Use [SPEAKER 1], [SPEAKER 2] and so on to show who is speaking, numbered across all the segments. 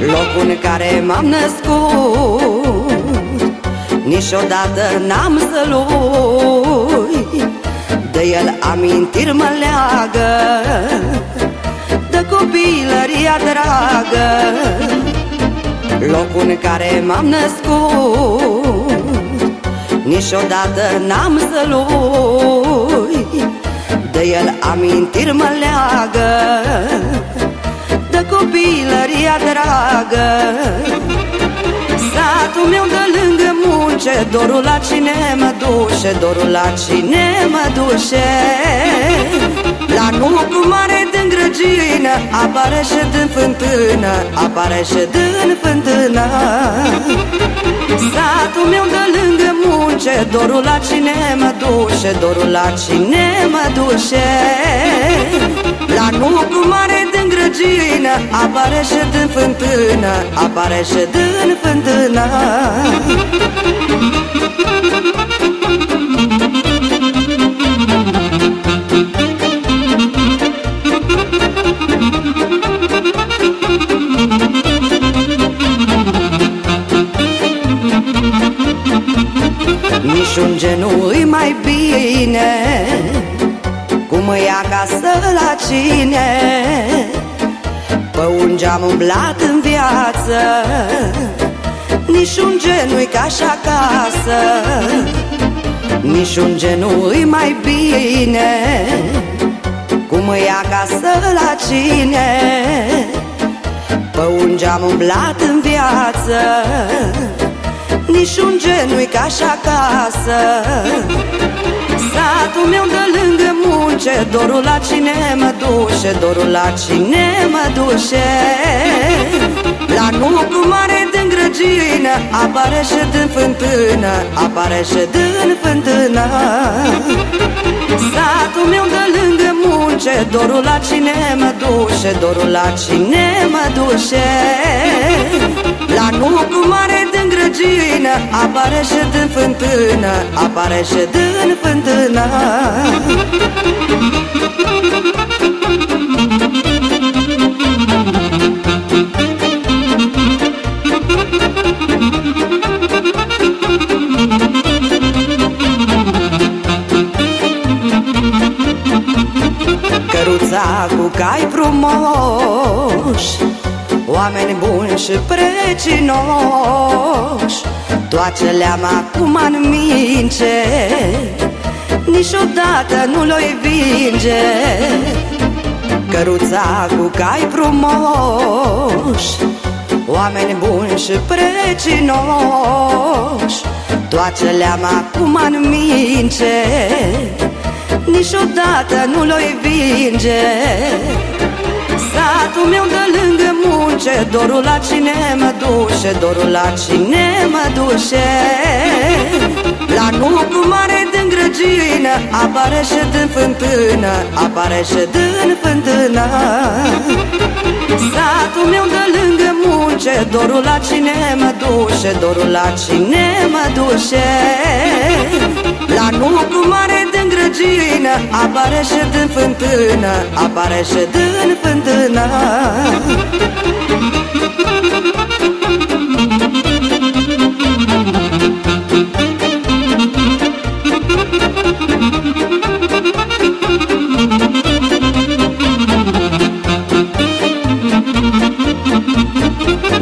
[SPEAKER 1] Locul în care m-am născut Niciodată n-am să-l De el amintiri mă leagă De copilăria dragă. Locul în care m-am născut Niciodată n-am să-l De el amintiri mă leagă copilăria dragă Satul meu de lângă munce Dorul la cine mă duce Dorul la cine mă duce? La cu mare din grăgină Apare și din fântână Apare și din fântână. Satul meu de lângă munce Dorul la cine mă duce Dorul la cine mă duce? La cu mare din grăgină Apare și din fântână Apare și din fântână. Nici un genui mai bine. Cum îi acasă la cine Pe un geam umblat în viață Nici un genui ca și acasă. Nici un genui mai bine Cum îi acasă la cine? Pe un geam umblat în viață nici un genui ca și acasă Satul meu de lângă munce Dorul la cine mă duce Dorul la cine mă duce? La cu mare din grăgină Apare și din fântână Apare și din fântână. Satul meu de lângă munce Dorul la cine mă duce Dorul la cine mă duce? La cu mare din grăgină Apare și din fântână Apare și din fântână. Căruța cu cai frumoși Oameni buni și precinoși Toate le-am acum în mince Niciodată nu l-oi vinge. Căruța cu cai frumoși Oameni buni și precinoși Toate le-am acum în mince Niciodată nu l-oi vinge Satul meu de lângă munce Dorul la cine mă duce Dorul la cine mă duce. La cu mare din grăgină Apare și din fântână Apare și din fântână. Satul meu de lângă munce Dorul la cine mă duce Dorul la cine mă duce. La cu mare din grăgină Apare și din fântână Apare și din fântână.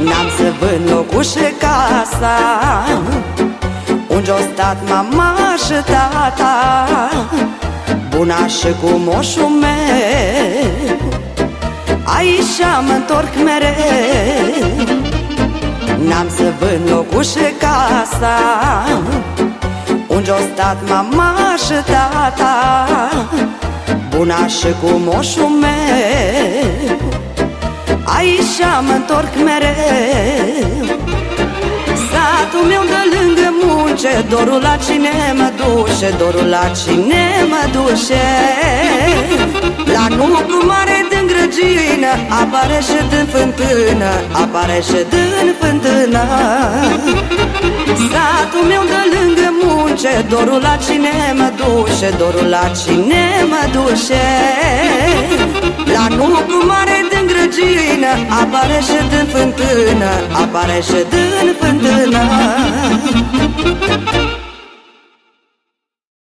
[SPEAKER 1] N-am să vând locul și casa. Unde o stat mama și tata Buna și cu moșul meu Aici mă întorc mereu. N-am să vând locul și casa Unde o stat mama și tata Buna și cu moșul meu Aici mă întorc mereu. Satul meu de lângă munce Dorul la cine mă duce Dorul la cine mă duce. La nucu mare din grăgină Apare și din fântână Apare și din fântână. Satul meu de lângă munce Dorul la cine mă duce Dorul la cine mă duce. La nucu mare din grăgină Apare și din fântână Apare și din fântână